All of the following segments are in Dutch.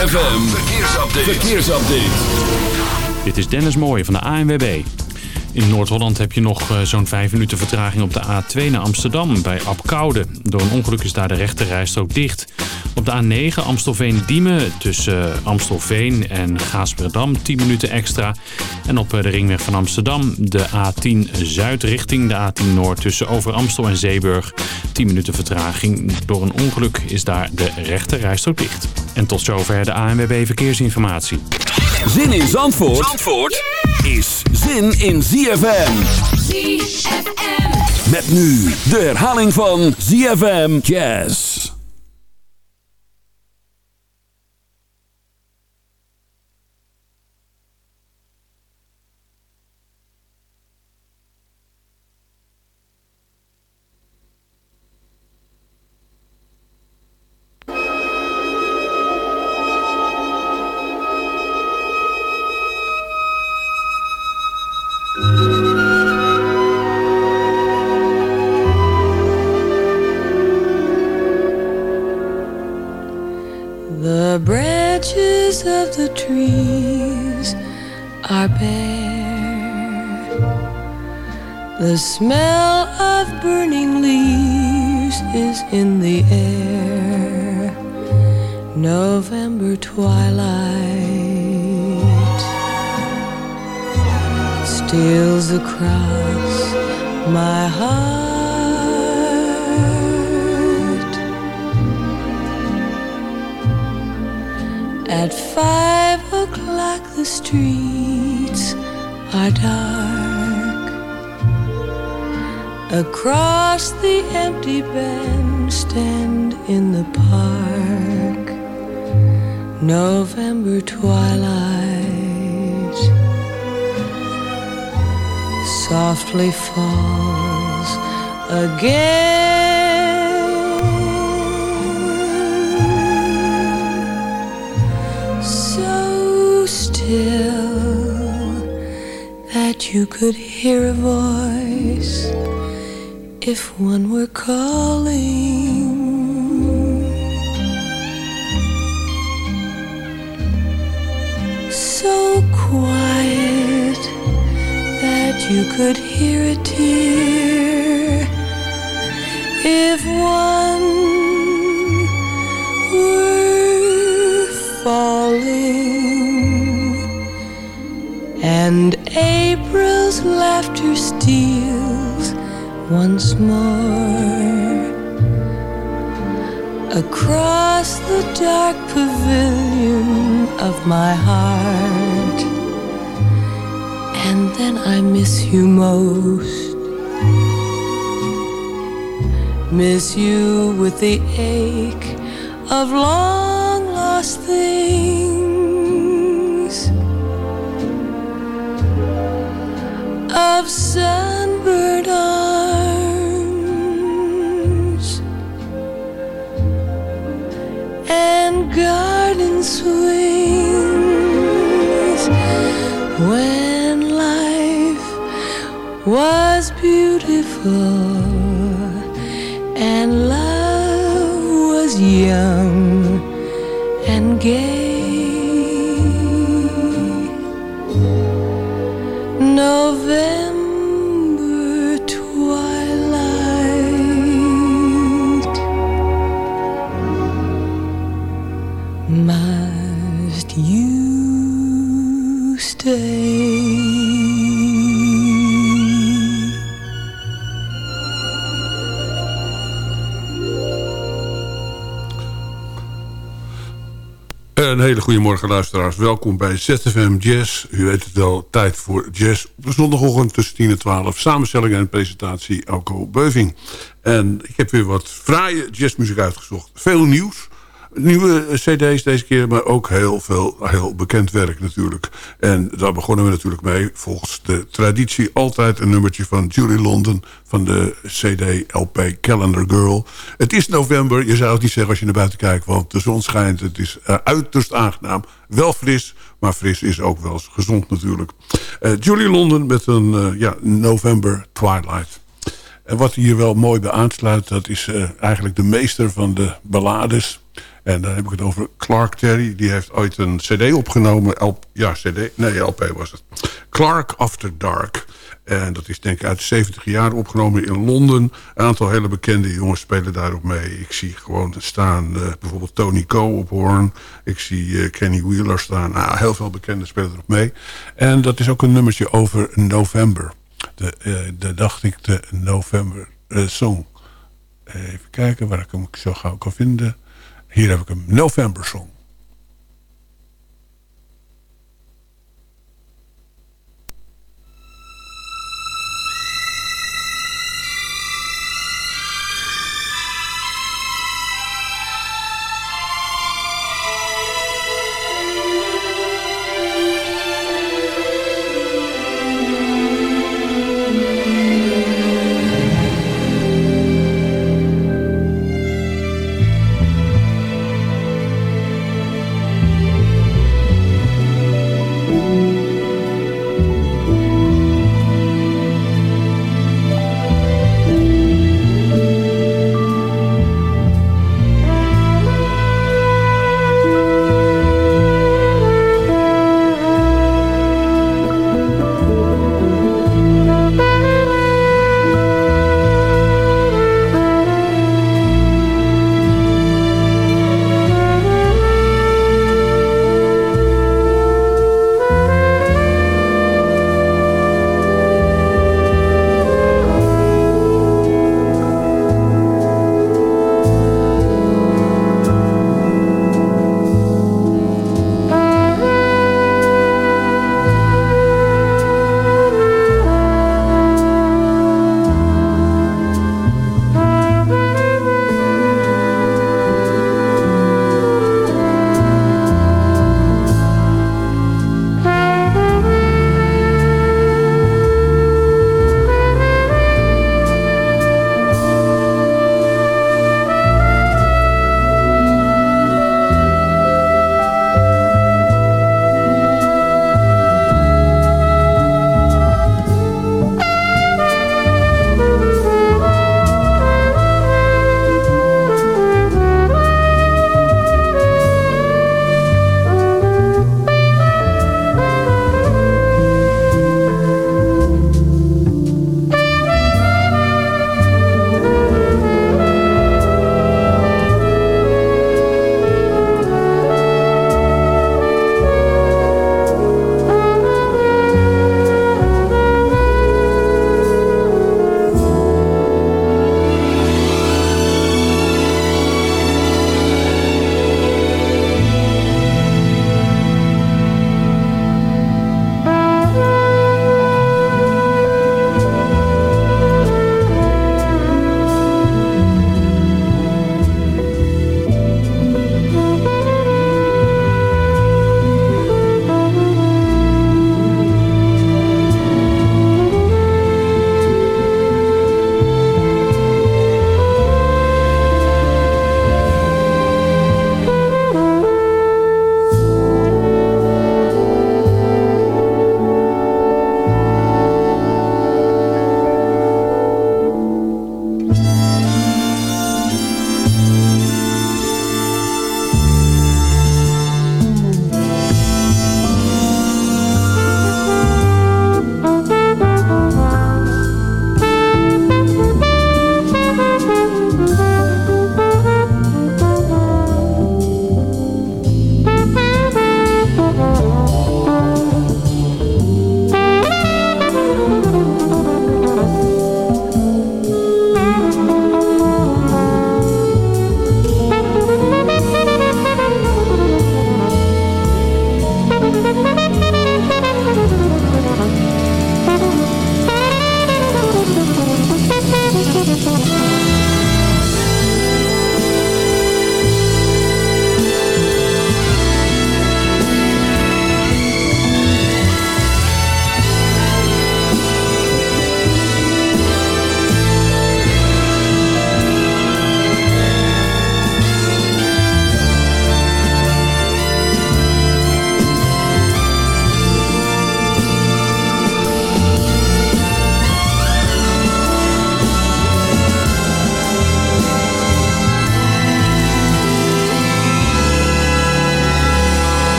ZFM, verkeersupdate. verkeersupdate. Dit is Dennis Mooij van de ANWB. In Noord-Holland heb je nog eh, zo'n 5 minuten vertraging op de A2 naar Amsterdam bij Apkoude. Door een ongeluk is daar de rechte rijstrook dicht. Op de A9 Amstelveen-Diemen tussen Amstelveen en Gaasperdam 10 minuten extra. En op eh, de ringweg van Amsterdam de A10 Zuid richting de A10 Noord tussen Over Amstel en Zeeburg. 10 minuten vertraging. Door een ongeluk is daar de rechte rijstrook dicht. En tot zover de ANWB Verkeersinformatie. Zin in Zandvoort, Zandvoort is zin in ZFM. ZFM. Met nu de herhaling van ZFM Jazz. Trees are bare. The smell of burning leaves is in the air. November twilight steals across my heart. At five the streets are dark. Across the empty bandstand in the park, November twilight softly falls again. You could hear a voice if one were calling. So quiet that you could hear a tear if one April's laughter steals once more across the dark pavilion of my heart and then I miss you most. Miss you with the ache of long of sunburned arms and garden swings. When life was beautiful and love was young and gay. Een hele goede morgen luisteraars. Welkom bij ZFM Jazz. U weet het wel, tijd voor jazz op de zondagochtend tussen 10 en 12. Samenstelling en presentatie Alco Beuving. En ik heb weer wat fraaie jazzmuziek uitgezocht. Veel nieuws. Nieuwe cd's deze keer, maar ook heel veel heel bekend werk natuurlijk. En daar begonnen we natuurlijk mee. Volgens de traditie altijd een nummertje van Julie London... van de cd LP Calendar Girl. Het is november, je zou het niet zeggen als je naar buiten kijkt... want de zon schijnt, het is uh, uiterst aangenaam. Wel fris, maar fris is ook wel gezond natuurlijk. Uh, Julie London met een ja, November Twilight. En wat hier wel mooi bij aansluit... dat is eigenlijk de meester van de ballades... En dan heb ik het over Clark Terry. Die heeft ooit een cd opgenomen. Ja, cd. Nee, LP was het. Clark After Dark. En dat is denk ik uit de 70 jaar opgenomen in Londen. Een aantal hele bekende jongens spelen daarop mee. Ik zie gewoon staan uh, bijvoorbeeld Tony Coe op hoorn. Ik zie uh, Kenny Wheeler staan. Nou, heel veel bekende spelen erop mee. En dat is ook een nummertje over November. De, de dacht ik de November song. Even kijken waar ik hem zo gauw kan vinden. Hier heb ik hem. November song.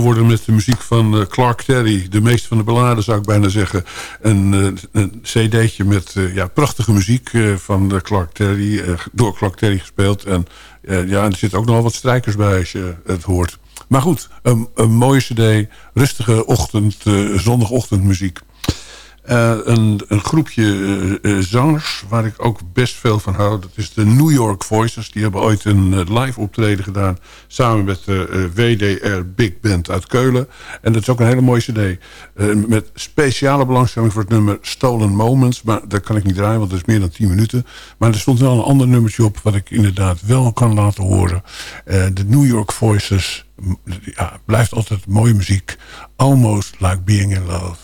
Worden met de muziek van uh, Clark Terry. De meeste van de balladen zou ik bijna zeggen. Een, uh, een cd'tje met uh, ja, prachtige muziek van Clark Terry. door Clark Terry gespeeld. En ja, er zitten ook nog wel wat strijkers bij als je het hoort. Maar goed, een, een mooie cd. Rustige ochtend, zondagochtendmuziek. Uh, een, een, groepje uh, zangers waar ik ook best veel van hou. Dat is de New York Voices. Die hebben ooit een live optreden gedaan. Samen met de WDR Big Band uit Keulen. En dat is ook een hele mooie cd. met speciale belangstelling voor het nummer Stolen Moments. Maar dat kan ik niet draaien, want dat is meer dan 10 minuten. Maar er stond wel een ander nummertje op... wat ik inderdaad wel kan laten horen. de New York Voices ja, blijft altijd mooie muziek. Almost like being in love.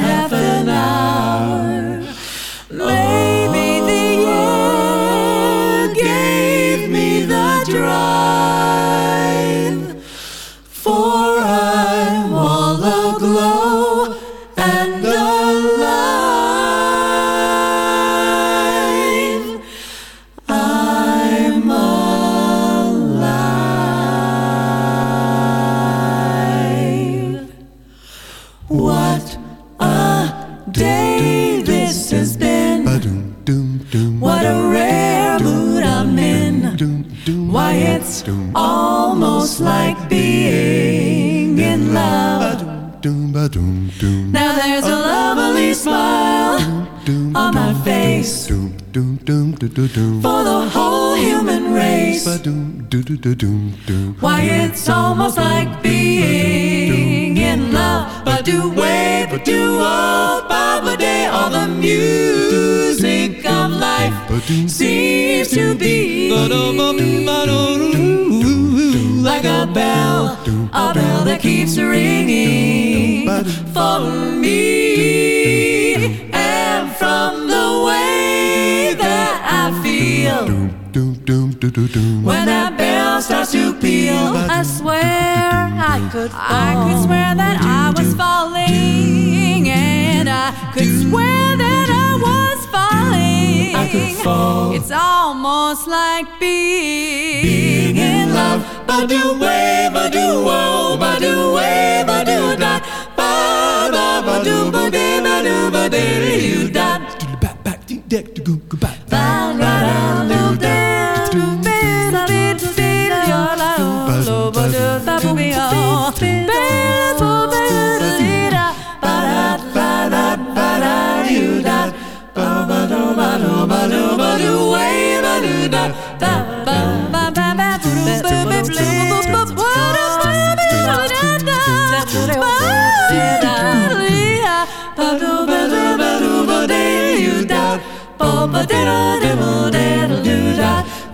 almost like being in love. Now there's a lovely smile on my face for the whole human race. Why, it's almost like being in love. But do way, but do all, ba day, all the music of life seems to be like a bell, a bell that keeps ringing for me. And from the way that I feel when that bell starts to peal, I swear I could, I could swear that I was falling, and I could swear that I was falling. I could fall. It's almost like being, in love. Ba do way, ba do wo, ba do way, ba do da, ba ba ba do ba de ba do ba de you da. Ba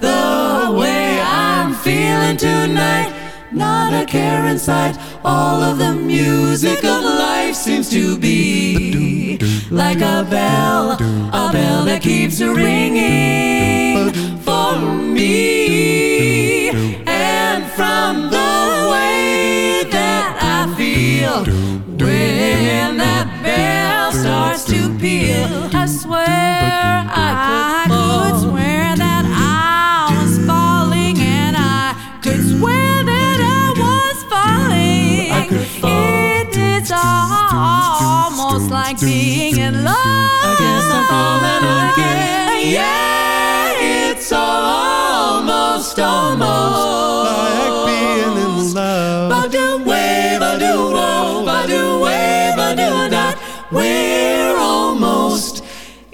The way I'm feeling tonight, not a care in sight. All of the music of life seems to be like a bell, a bell that keeps ringing for me. And from the way that I feel when that bell I swear I could, I could swear that I was falling and I could swear that I was falling. It is almost, almost.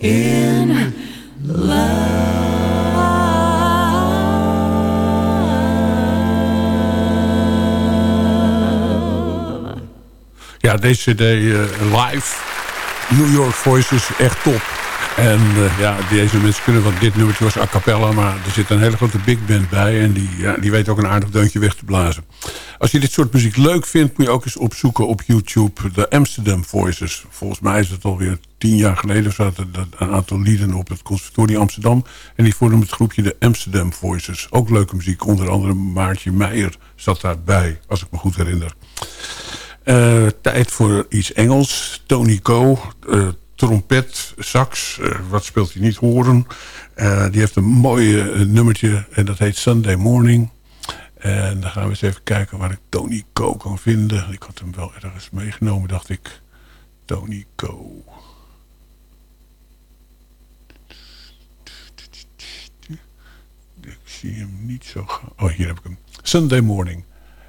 In Ja, deze cd uh, live. New York Voices, echt top. En uh, ja, deze mensen kunnen, want dit nummertje was a cappella... maar er zit een hele grote big band bij... en die, ja, die weet ook een aardig deuntje weg te blazen. Als je dit soort muziek leuk vindt... moet je ook eens opzoeken op YouTube de Amsterdam Voices. Volgens mij is het alweer tien jaar geleden... zaten een aantal lieden op het Conservatorium Amsterdam... en die vormden het groepje de Amsterdam Voices. Ook leuke muziek, onder andere Maartje Meijer zat daarbij... als ik me goed herinner. Uh, tijd voor iets Engels. Tony Co. trompet, sax, uh, wat speelt hij niet horen. Uh, die heeft een mooie uh, nummertje en dat heet Sunday Morning. En dan gaan we eens even kijken waar ik Tony Co kan vinden. Ik had hem wel ergens meegenomen, dacht ik. Tony Co. Ik zie hem niet zo gaan. Oh, hier heb ik hem. Sunday Morning.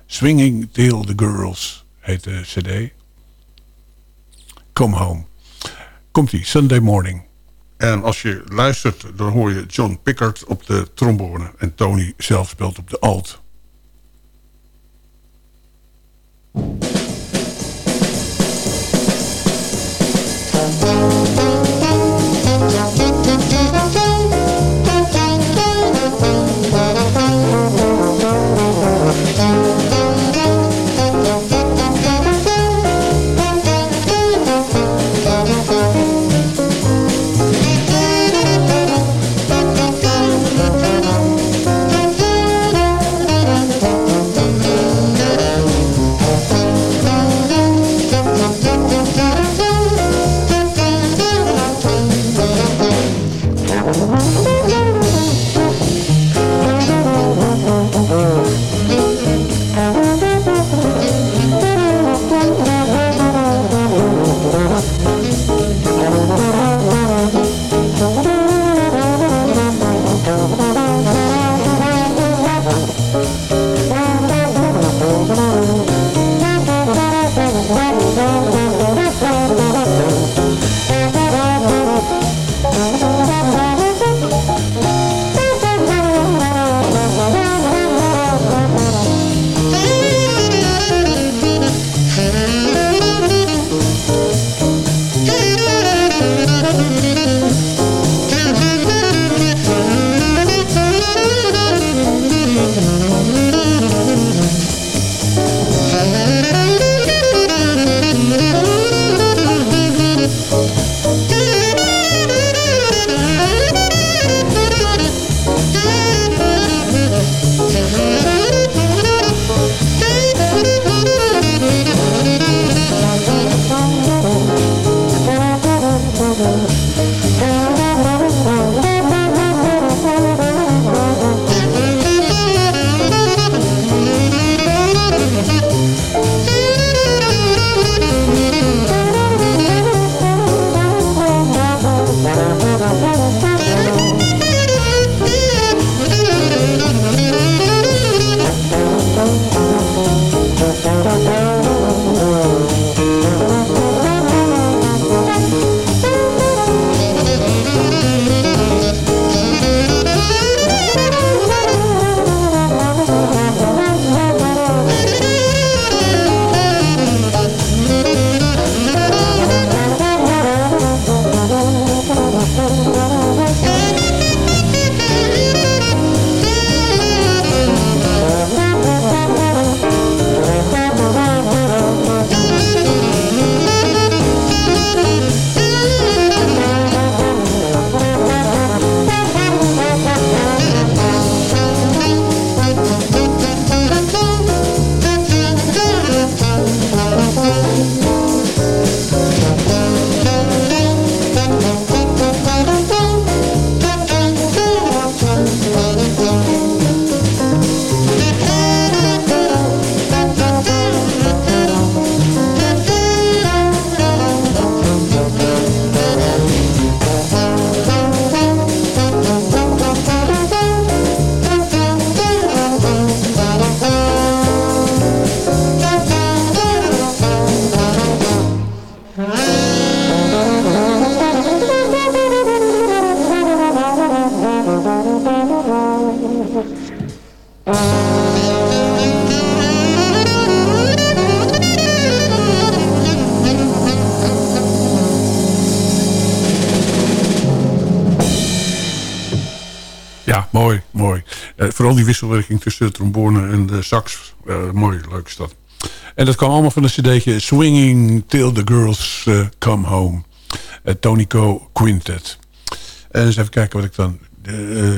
Swinging Till the Girls heet de cd. Come Home. Komt-ie, Sunday Morning. En als je luistert, dan hoor je John Pickard op de trombone. En Tony zelf speelt op de alt. Wisselwerking tussen de trombone en de sax. mooi, leuk dat. En dat kwam allemaal van een cd'tje Swinging Till the Girls Come Home. Tony Co Quintet. En eens even kijken wat ik dan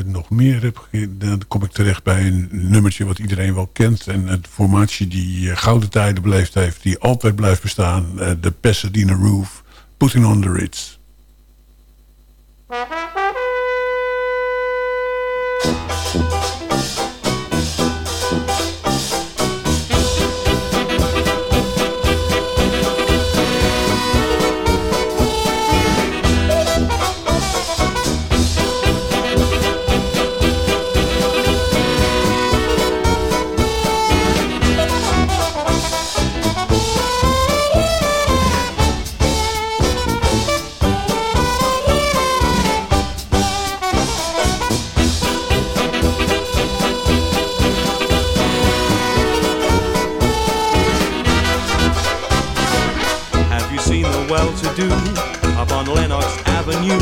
nog meer heb. Dan kom ik terecht bij een nummertje wat iedereen wel kent. En een formatie die gouden tijden beleefd heeft. Die altijd blijft bestaan. De Pasadena Roof. Putting on the Ritz. do up on Lenox Avenue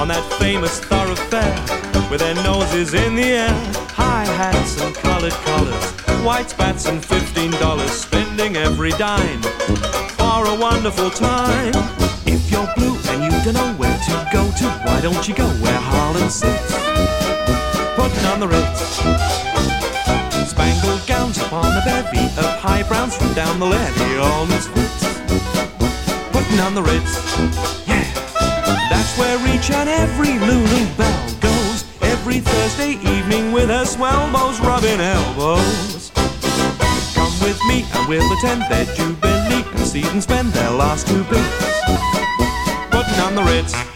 on that famous thoroughfare with their noses in the air, high hats and colored collars, white spats and fifteen dollars, spending every dime for a wonderful time. If you're blue and you don't know where to go to, why don't you go where Harlan sits? Putting on the Ritz. Spangled gowns upon the bevy of high browns from down the levee, almost. Putting on the Ritz. Yeah, that's where each and every Lulu Bell goes every Thursday evening with her swell bows rubbing elbows Come with me and we'll attend their jubilee and see them spend their last two bits putting on the Ritz.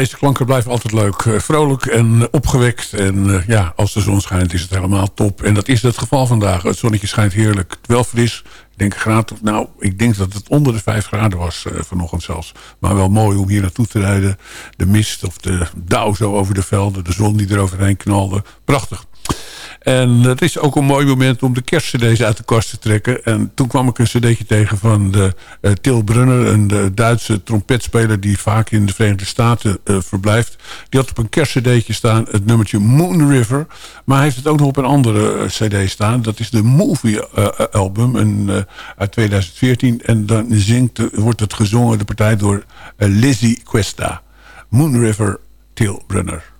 Deze klanken blijven altijd leuk. Eh, vrolijk en opgewekt. En eh, ja, als de zon schijnt is het helemaal top. En dat is het geval vandaag. Het zonnetje schijnt heerlijk. Wel fris. Ik denk, graad, nou, ik denk dat het onder de 5 graden was uh, vanochtend zelfs. Maar wel mooi om hier naartoe te rijden. De mist of de dauw zo over de velden. De zon die er overheen knalde. Prachtig. En het is ook een mooi moment om de kerstcd's uit de kast te trekken. En toen kwam ik een cd'tje tegen van de, uh, Til Brunner... een de Duitse trompetspeler die vaak in de Verenigde Staten uh, verblijft. Die had op een kerstcd'tje staan het nummertje Moon River. Maar hij heeft het ook nog op een andere cd staan. Dat is de Movie album uit 2014. En dan zingt, wordt het gezongen, de partij, door Lizzie Questa. Moon River, Til Brunner.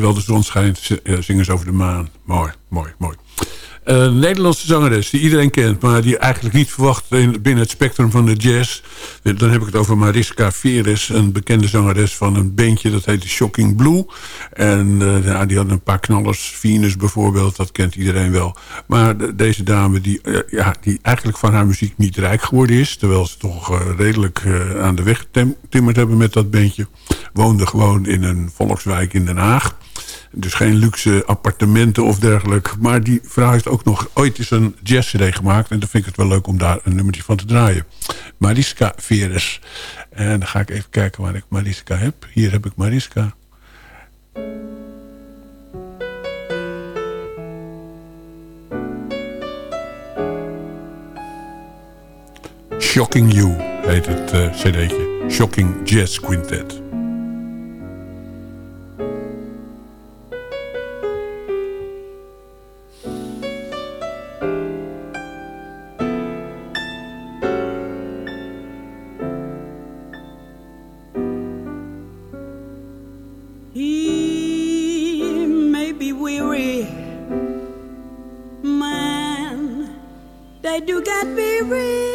Terwijl de zon schijnt, zingen ze over de maan. Mooi, mooi, mooi. Een Nederlandse zangeres die iedereen kent... maar die eigenlijk niet verwacht binnen het spectrum van de jazz. Dan heb ik het over Mariska Veres, een bekende zangeres van een bandje... dat heet Shocking Blue. En uh, die had een paar knallers, Venus bijvoorbeeld, dat kent iedereen wel. Maar deze dame die, ja, die eigenlijk van haar muziek niet rijk geworden is... terwijl ze toch redelijk aan de weg getimmerd hebben met dat bandje... woonde gewoon in een volkswijk in Den Haag... Dus geen luxe appartementen of dergelijke. Maar die vrouw heeft ook nog ooit eens een jazz-cd gemaakt. En dan vind ik het wel leuk om daar een nummertje van te draaien. Mariska Veres. En dan ga ik even kijken waar ik Mariska heb. Hier heb ik Mariska. Shocking You heet het uh, cd'tje. Shocking Jazz Quintet. said you got me real.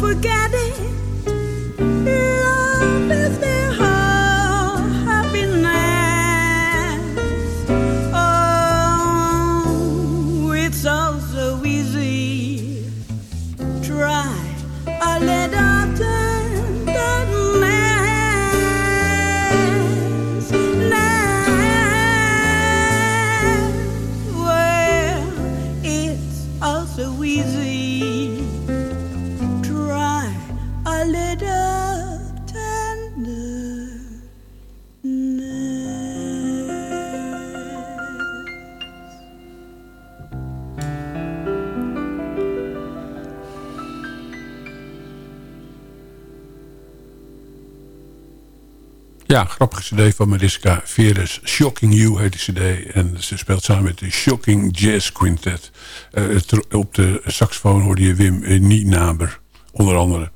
Forget Ja, grappige cd van Mariska Veres. Shocking You heet die cd. En ze speelt samen met de Shocking Jazz Quintet. Eh, op de saxofoon hoorde je Wim eh, Nienaber, onder andere.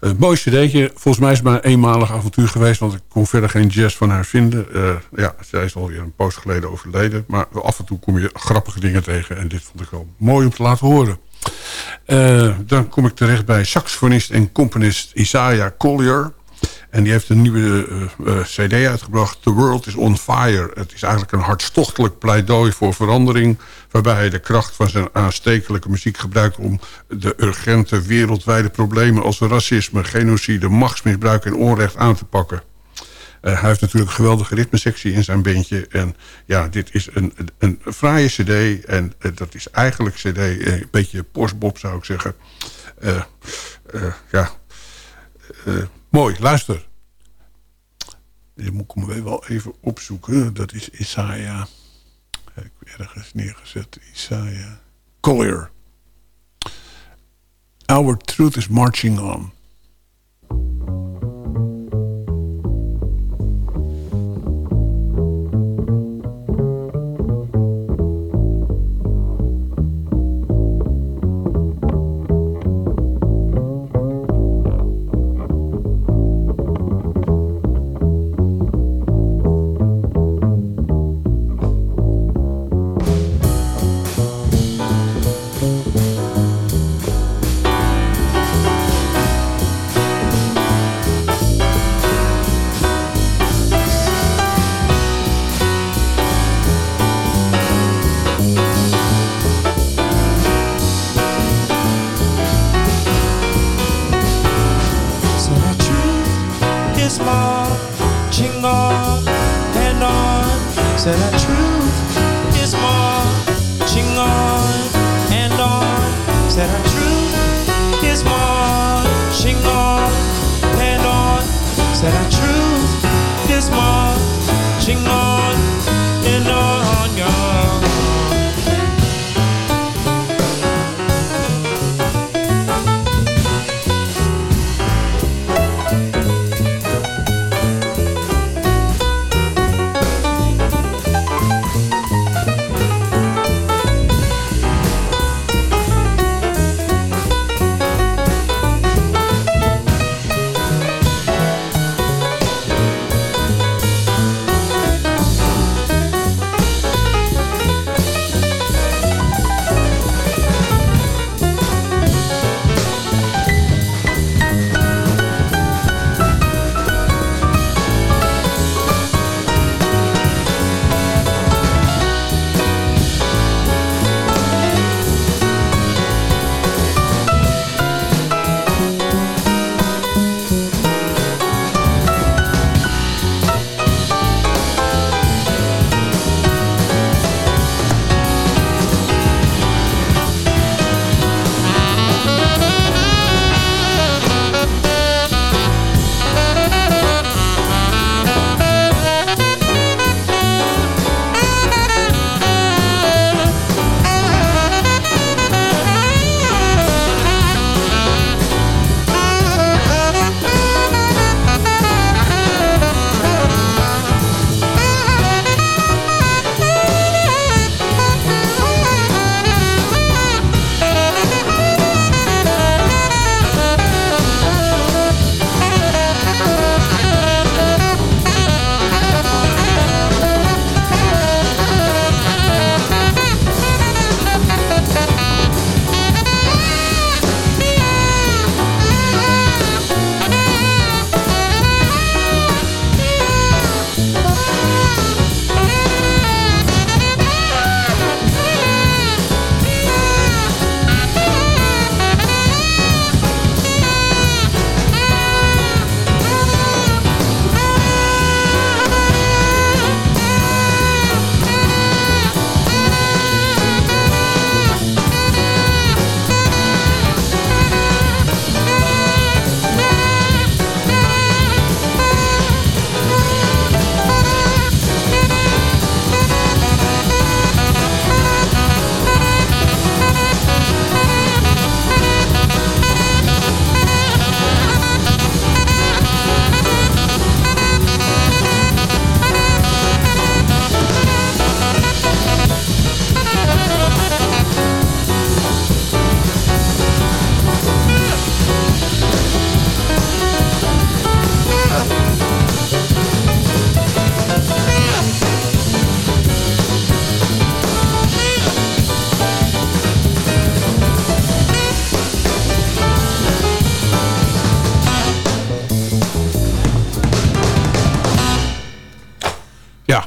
Een mooi cd'tje. Volgens mij is het maar een eenmalig avontuur geweest... want ik kon verder geen jazz van haar vinden. Eh, ja, zij is alweer een poos geleden overleden. Maar af en toe kom je grappige dingen tegen. En dit vond ik wel mooi om te laten horen. Dan kom ik terecht bij saxofonist en componist Isaiah Collier. En die heeft een nieuwe eh, eh, cd uitgebracht. The World is on Fire. Het is eigenlijk een hartstochtelijk pleidooi voor verandering... waarbij hij de kracht van zijn aanstekelijke muziek gebruikt... om de urgente wereldwijde problemen als racisme, genocide... machtsmisbruik en onrecht aan te pakken. Eh, hij heeft natuurlijk een geweldige ritmesectie in zijn bandje. En ja, dit is een, een, fraaie cd. En dat is eigenlijk cd, eh, een beetje postbop zou ik zeggen. Ja, mooi, luister. Die moet hem wel even opzoeken. Dat is Isaiah. Heb ik ergens neergezet. Isaiah. Collier. Our truth is marching on.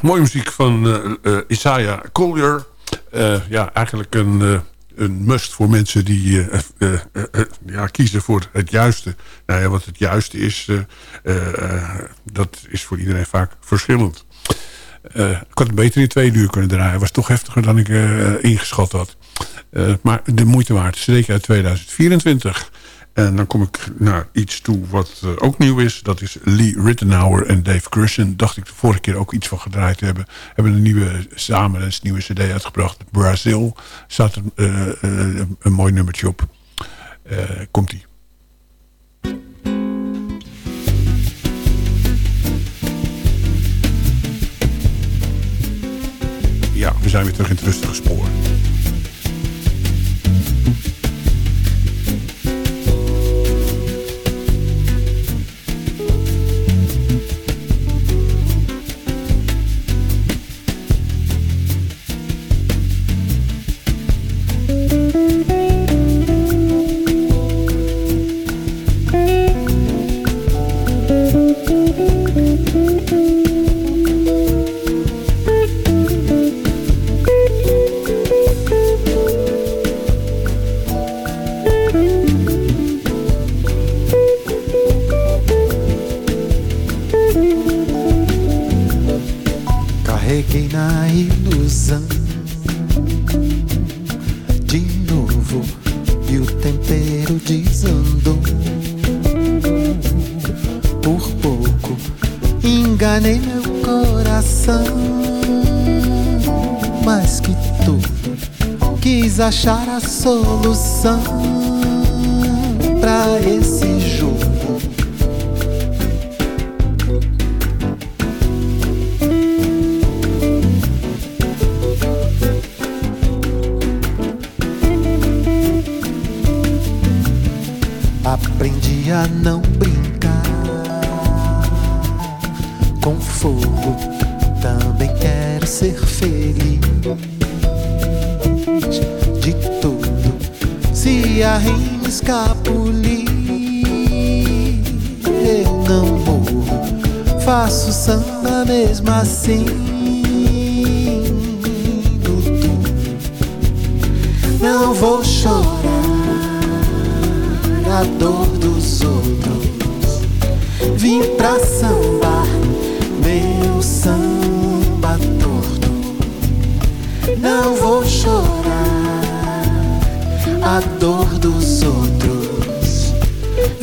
Mooie muziek van eh, eh, Isaiah Collier. Eh, ja, eigenlijk een, een must voor mensen die ja, kiezen voor het juiste. Nou ja, wat het juiste is, dat is voor iedereen vaak verschillend. Ik had het beter in twee uur kunnen draaien. Het was toch heftiger dan ik ingeschat had. Maar de moeite waard. Zeker uit 2024. En dan kom ik naar iets toe wat eh, ook nieuw is. Dat is Lee Rittenauer en Dave Crushen. Dacht ik de vorige keer ook iets van gedraaid te hebben. Hebben een nieuwe, samen een nieuwe cd uitgebracht. Brazil. Staat een, eh, eh, een mooi nummertje op. Komt-ie. Ja, we zijn weer terug in het rustige spoor.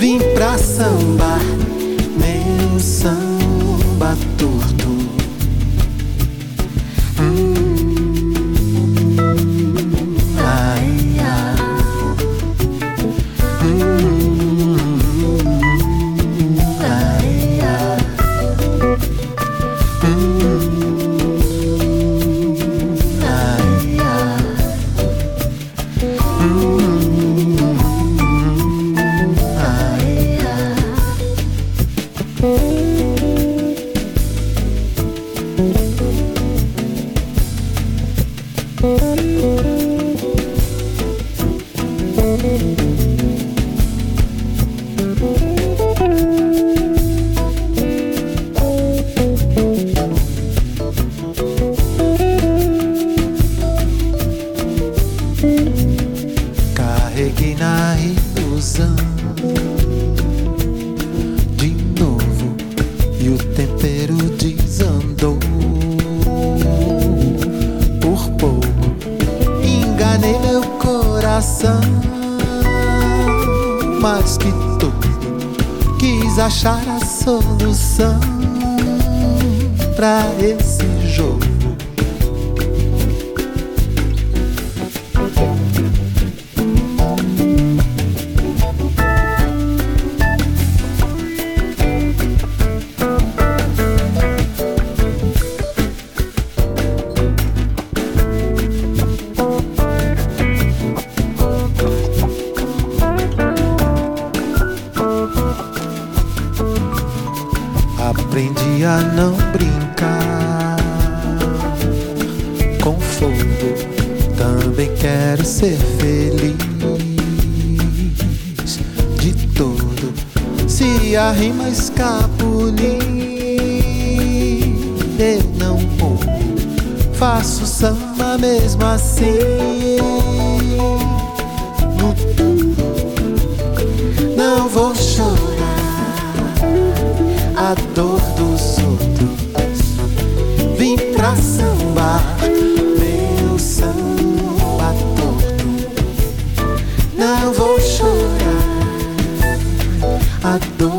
Vim pra sambar meu samba torto. fogo. Também quero ser feliz de todo. Se a rima escapulir, eu não vou. Faço samba mesmo assim. Não vou chorar a dor dos outros. Vim pra sambar. não vou chorar. A dor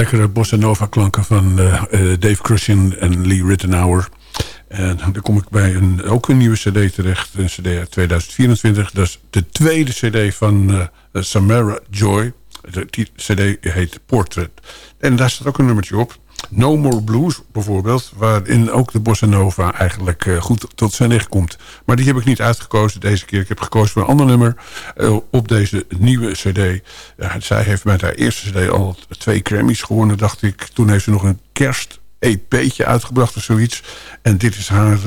lekkere bossa nova klanken van eh, eh, Dave Crushin en Lee Rittenauer. En dan kom ik bij een, ook een nieuwe cd terecht. Een cd uit 2024. Dat is de tweede cd van eh, Samara Joy. De cd heet Portrait. En daar staat ook een nummertje op. No More Blues bijvoorbeeld. Waarin ook de bossa nova eigenlijk uh, goed tot zijn licht komt. Maar die heb ik niet uitgekozen deze keer. Ik heb gekozen voor een ander nummer uh, op deze nieuwe cd. Zij heeft met haar eerste cd al twee Grammys gewonnen, dacht ik. Toen heeft ze nog een kerst EP'tje uitgebracht of zoiets. En dit is haar,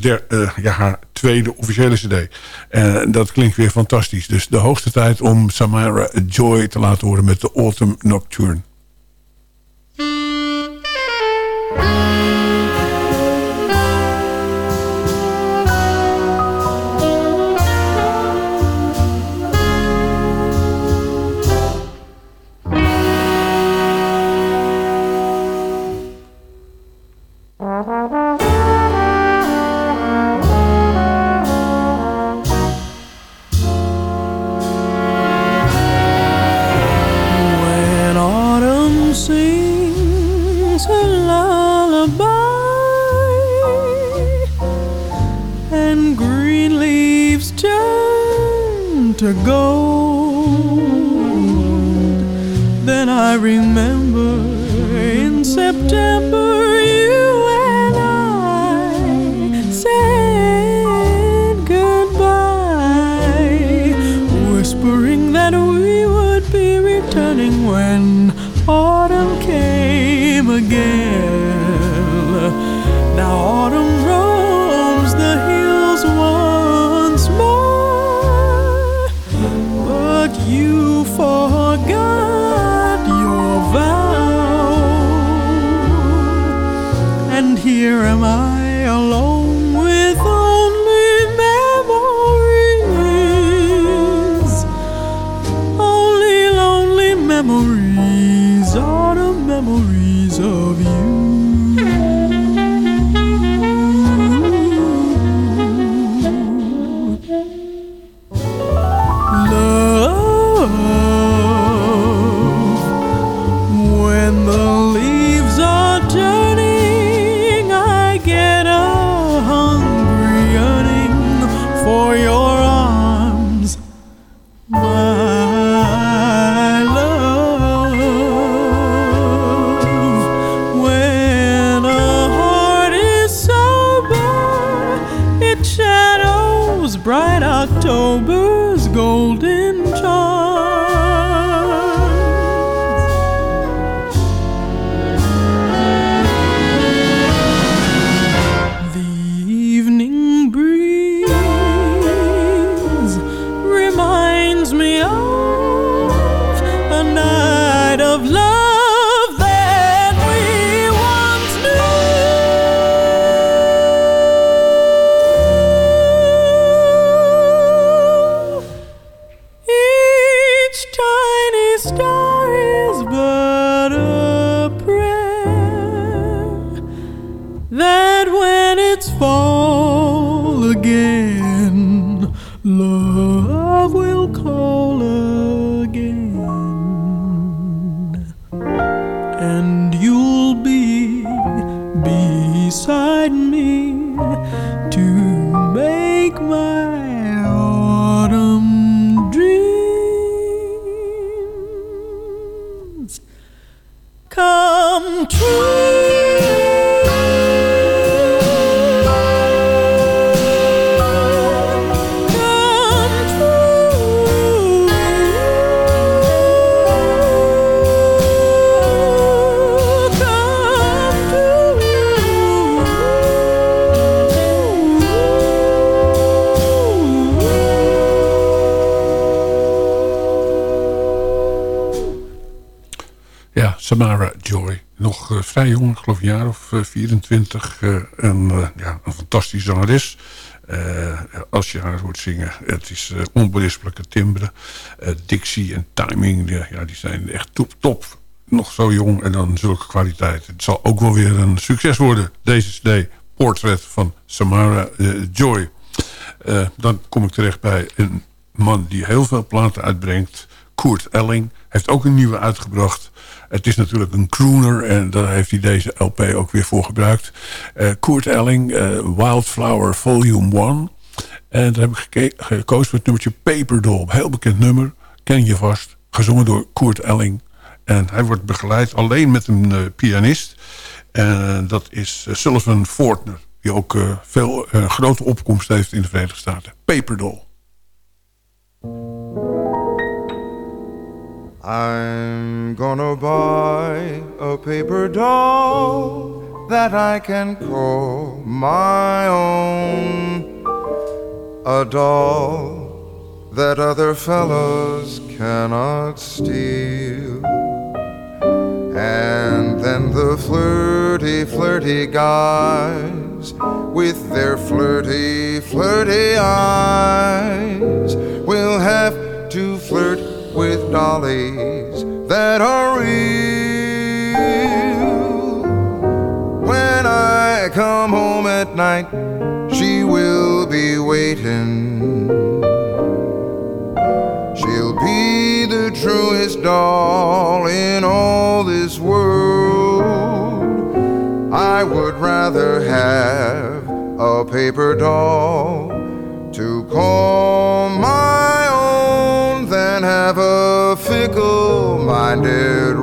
der, ja, haar tweede officiële cd. En dat klinkt weer fantastisch. Dus de hoogste tijd om Samara Joy te laten horen met de Autumn Nocturne. amor Samara Joy. Nog uh, vrij jong, ik geloof een jaar of uh, 24. Uh, en ja, een fantastische zangeres. als je haar hoort zingen, het is onberispelijke timbre. dictie en timing, ja, die zijn echt top, top. Nog zo jong en dan zulke kwaliteit. Het zal ook wel weer een succes worden, deze CD. Portrait van Samara Joy. dan kom ik terecht bij een man die heel veel platen uitbrengt. Kurt Elling heeft ook een nieuwe uitgebracht. Het is natuurlijk een crooner en daar heeft hij deze LP ook weer voor gebruikt. Uh, Kurt Elling, uh, Wildflower Volume 1. En daar heb ik gekozen voor het nummertje Paper Doll. Heel bekend nummer, ken je vast. Gezongen door Kurt Elling. En hij wordt begeleid alleen met een uh, pianist. En dat is Sullivan Fortner. Die ook veel grote opkomst heeft in de Verenigde Staten. Paper Doll. I'm gonna buy a paper doll that I can call my own. A doll that other fellows cannot steal. And then the flirty, flirty guys with their flirty, flirty eyes will have to flirt with dollies that are real. When I come home at night, she will be waiting. She'll be the truest doll in all this world. I would rather have a paper doll to call my a fickle minded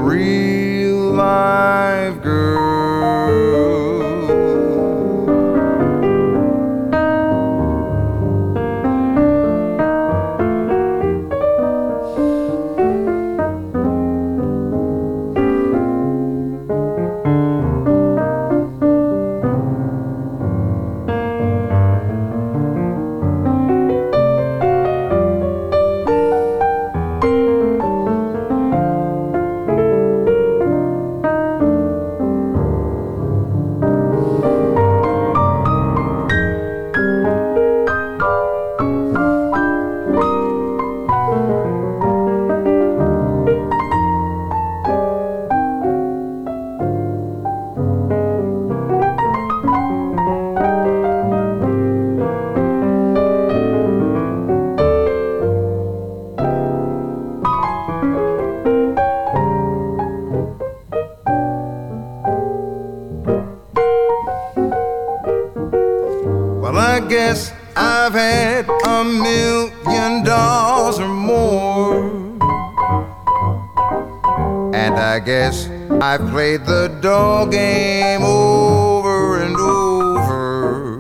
I've played the dog game over and over.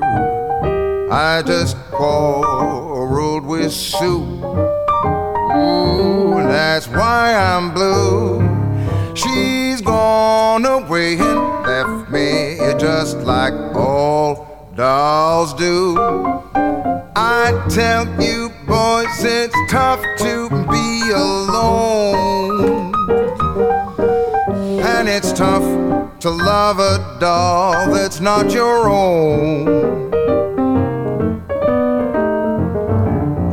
I just quarreled with Sue. Ooh, that's why I'm blue. She's gone away and left me just like all dolls do. I tell you, boys, it's tough to be alone to love a doll that's not your own.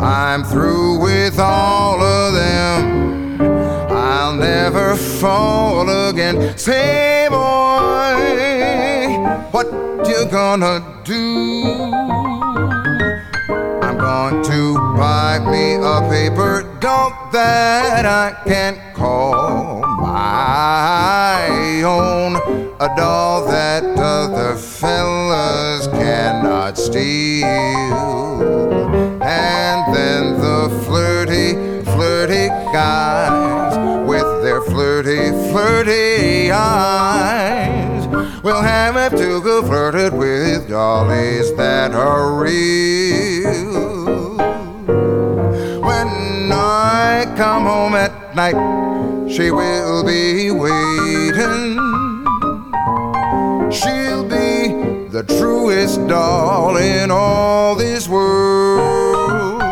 I'm through with all of them. I'll never fall again. Say, boy, what you gonna do? I'm going to buy me a paper doll that I can't call my own a doll that other fellas cannot steal. And then the flirty, flirty guys with their flirty, flirty eyes will have to go flirted with dollies that are real. When I come home at night she will be waiting. Truest doll in all this world.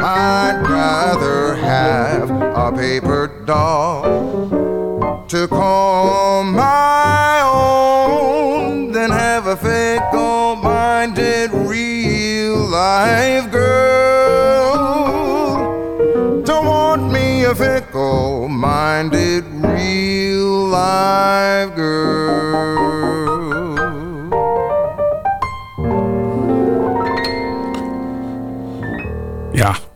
I'd rather have a paper doll to call my own than have a fickle minded real life girl. Don't want me a fickle minded real life girl.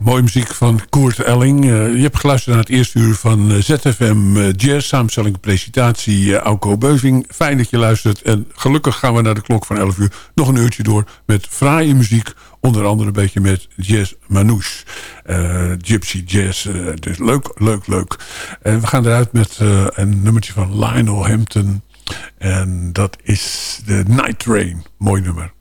Mooie muziek van Koert Elling. Uh, je hebt geluisterd naar het eerste uur van uh, ZFM uh, Jazz. Samenstelling en presentatie uh, Auko Beuving. Fijn dat je luistert. En gelukkig gaan we naar de klok van 11 uur nog een uurtje door met fraaie muziek. Onder andere een beetje met Jazz Manouche. Gypsy Jazz. dus leuk, leuk, leuk. En we gaan eruit met een nummertje van Lionel Hampton. En dat is de Night Train. Mooi nummer.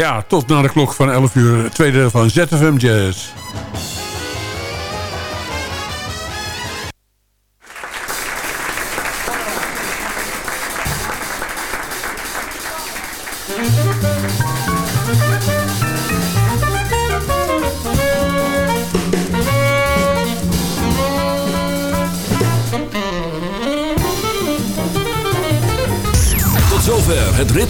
Ja, tot na de klok van 11 uur. Tweede van ZFM Jazz.